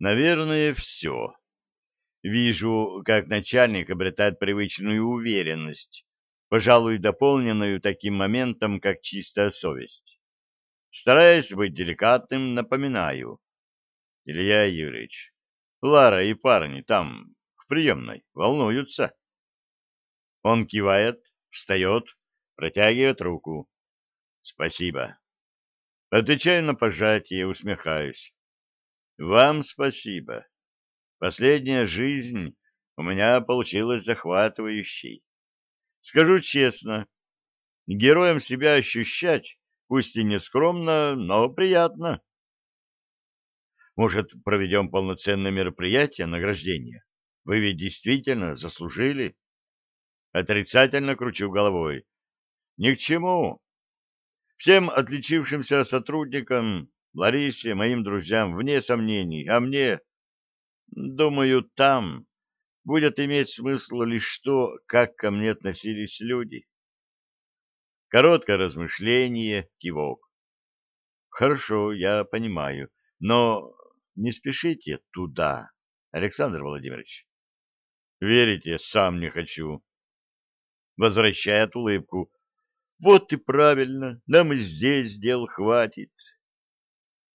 Наверное, все. Вижу, как начальник обретает привычную уверенность, пожалуй, дополненную таким моментом, как чистая совесть. Стараясь быть деликатным, напоминаю. Илья Юрьевич, Лара и парни там, в приемной, волнуются. Он кивает, встает, протягивает руку. Спасибо. Отвечаю на пожатие, усмехаюсь. Вам спасибо. Последняя жизнь у меня получилась захватывающей. Скажу честно, героем себя ощущать, пусть и не скромно, но приятно. Может, проведем полноценное мероприятие награждения? Вы ведь действительно заслужили? Отрицательно кручу головой. Ни к чему. Всем отличившимся сотрудникам, Ларисе, моим друзьям, вне сомнений, а мне, думаю, там будет иметь смысл лишь то, как ко мне относились люди. Короткое размышление, кивок. Хорошо, я понимаю, но не спешите туда, Александр Владимирович. Верите, сам не хочу. Возвращает улыбку. Вот и правильно, нам и здесь дел хватит.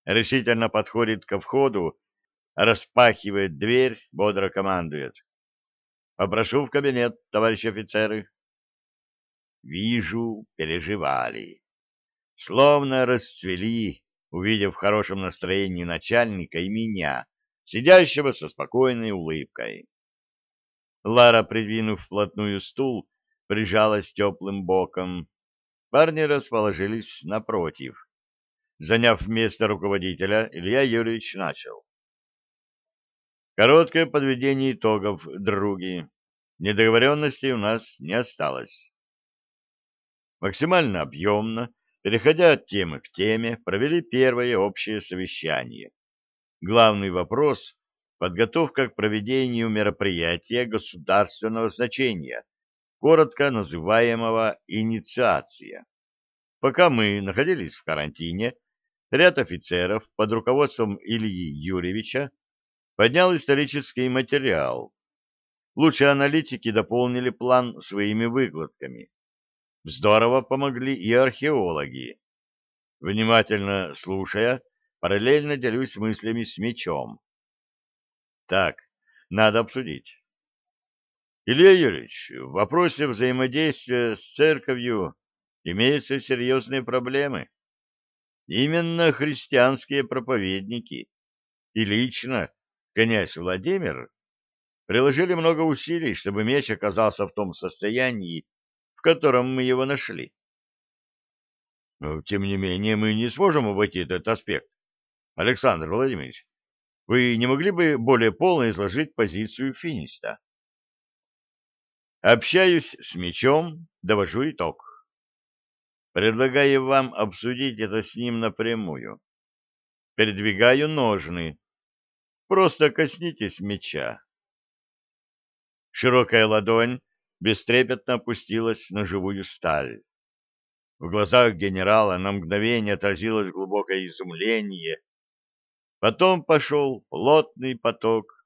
Решительно подходит ко входу, распахивает дверь, бодро командует. Попрошу в кабинет, товарищи офицеры. Вижу, переживали. Словно расцвели, увидев в хорошем настроении начальника и меня, сидящего со спокойной улыбкой. Лара, придвинув вплотную стул, прижалась теплым боком. Парни расположились напротив. Заняв место руководителя, Илья Юрьевич начал. Короткое подведение итогов, други. Недоговоренностей у нас не осталось. Максимально объемно, переходя от темы к теме, провели первое общее совещание. Главный вопрос — подготовка к проведению мероприятия государственного значения, коротко называемого «инициация». Пока мы находились в карантине, ряд офицеров под руководством Ильи Юрьевича поднял исторический материал. Лучшие аналитики дополнили план своими выкладками. Здорово помогли и археологи. Внимательно слушая, параллельно делюсь мыслями с мечом. Так, надо обсудить. Илья Юрьевич, в вопросе взаимодействия с церковью имеются серьезные проблемы. Именно христианские проповедники и лично князь Владимир приложили много усилий, чтобы меч оказался в том состоянии, в котором мы его нашли. Но, тем не менее, мы не сможем обойти этот аспект. Александр Владимирович, вы не могли бы более полно изложить позицию финиста? Общаюсь с мечом, довожу итог. Предлагаю вам обсудить это с ним напрямую. Передвигаю ножны. Просто коснитесь меча. Широкая ладонь бестрепетно опустилась на живую сталь. В глазах генерала на мгновение отразилось глубокое изумление. Потом пошел плотный поток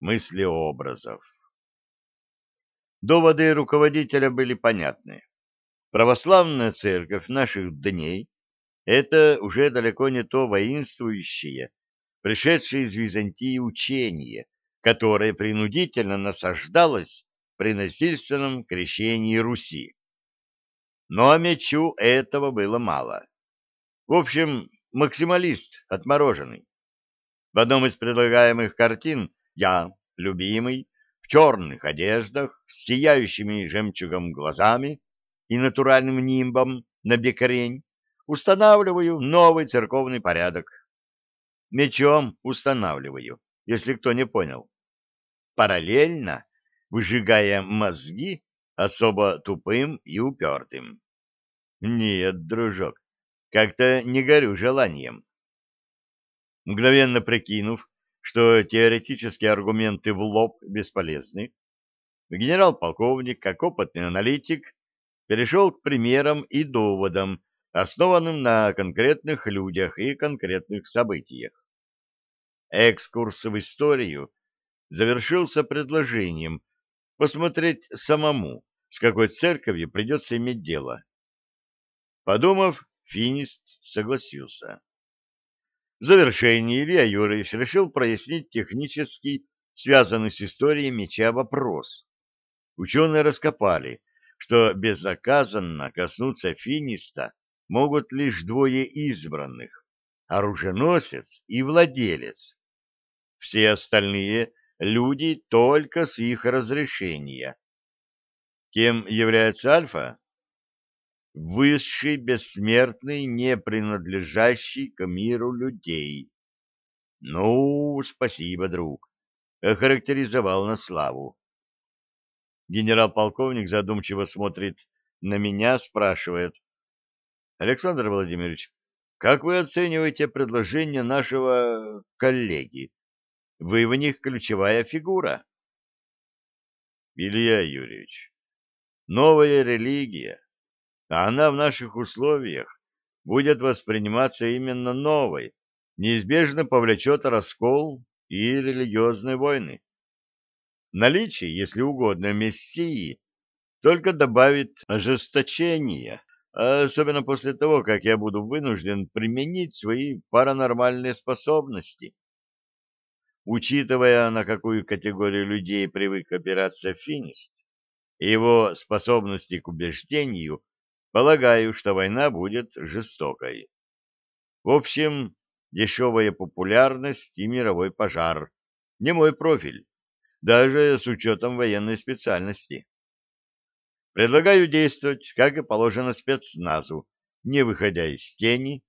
мыслеобразов. Доводы руководителя были понятны. Православная церковь наших дней — это уже далеко не то воинствующее, пришедшее из Византии учение, которое принудительно насаждалось при насильственном крещении Руси. Но мечу этого было мало. В общем, максималист отмороженный. В одном из предлагаемых картин я, любимый, черных одеждах, с сияющими жемчугом глазами и натуральным нимбом на бекрень, устанавливаю новый церковный порядок. Мечом устанавливаю, если кто не понял. Параллельно выжигая мозги особо тупым и упертым. Нет, дружок, как-то не горю желанием. Мгновенно прикинув, что теоретические аргументы в лоб бесполезны, генерал-полковник, как опытный аналитик, перешел к примерам и доводам, основанным на конкретных людях и конкретных событиях. Экскурс в историю завершился предложением посмотреть самому, с какой церковью придется иметь дело. Подумав, финист согласился. В завершении Илья Юрьевич решил прояснить технический, связанный с историей меча вопрос. Ученые раскопали, что безнаказанно коснуться финиста могут лишь двое избранных — оруженосец и владелец. Все остальные — люди только с их разрешения. Кем является Альфа? Высший, бессмертный, не принадлежащий к миру людей. Ну, спасибо, друг. Охарактеризовал на славу. Генерал-полковник задумчиво смотрит на меня, спрашивает. Александр Владимирович, как вы оцениваете предложение нашего коллеги? Вы в них ключевая фигура. Илья Юрьевич, новая религия, а она в наших условиях будет восприниматься именно новой, неизбежно повлечет раскол и религиозные войны. Наличие, если угодно, мессии только добавит ожесточения, особенно после того, как я буду вынужден применить свои паранормальные способности. Учитывая, на какую категорию людей привык опираться финист, и его способности к убеждению, полагаю, что война будет жестокой. В общем, дешевая популярность и мировой пожар. Не мой профиль даже с учетом военной специальности. Предлагаю действовать, как и положено спецназу, не выходя из тени,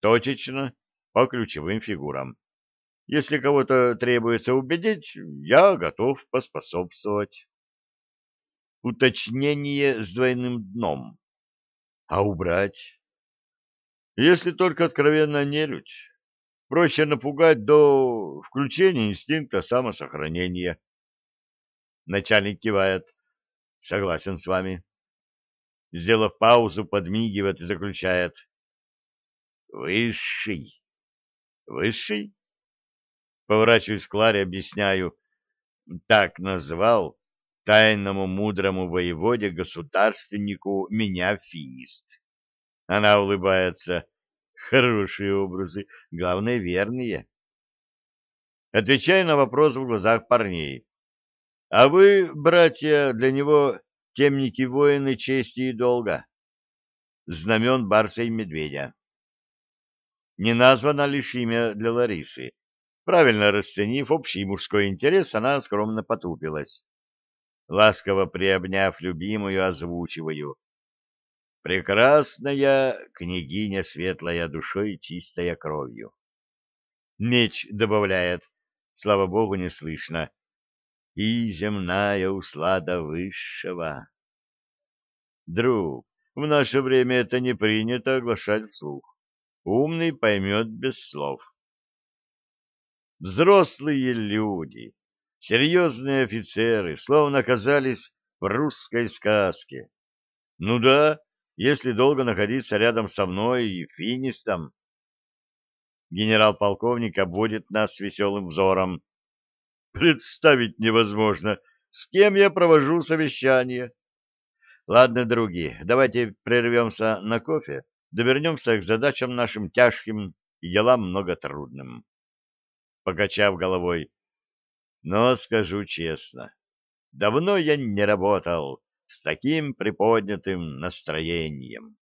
точечно, по ключевым фигурам. Если кого-то требуется убедить, я готов поспособствовать. Уточнение с двойным дном. А убрать? Если только откровенно нелюдь. Проще напугать до включения инстинкта самосохранения. Начальник кивает. Согласен с вами. Сделав паузу, подмигивает и заключает. Высший. Высший? Поворачиваюсь к Кларе, объясняю. Так назвал тайному мудрому воеводе-государственнику меня финист. Она улыбается. Хорошие образы, главное, верные. Отвечаю на вопрос в глазах парней. А вы, братья, для него темники-воины чести и долга. Знамен барса и медведя. Не названо лишь имя для Ларисы. Правильно расценив общий мужской интерес, она скромно потупилась. Ласково приобняв любимую, озвучиваю. Прекрасная княгиня, светлая душой и чистая кровью. Меч добавляет, слава богу, не слышно и земная услада высшего. Друг, в наше время это не принято оглашать вслух. Умный поймет без слов. Взрослые люди, серьезные офицеры, словно оказались в русской сказке. Ну да, если долго находиться рядом со мной и финистом. Генерал-полковник обводит нас веселым взором. Представить невозможно, с кем я провожу совещание. Ладно, други, давайте прервемся на кофе, довернемся к задачам нашим тяжким и делам многотрудным. Покачав головой, но скажу честно, давно я не работал с таким приподнятым настроением.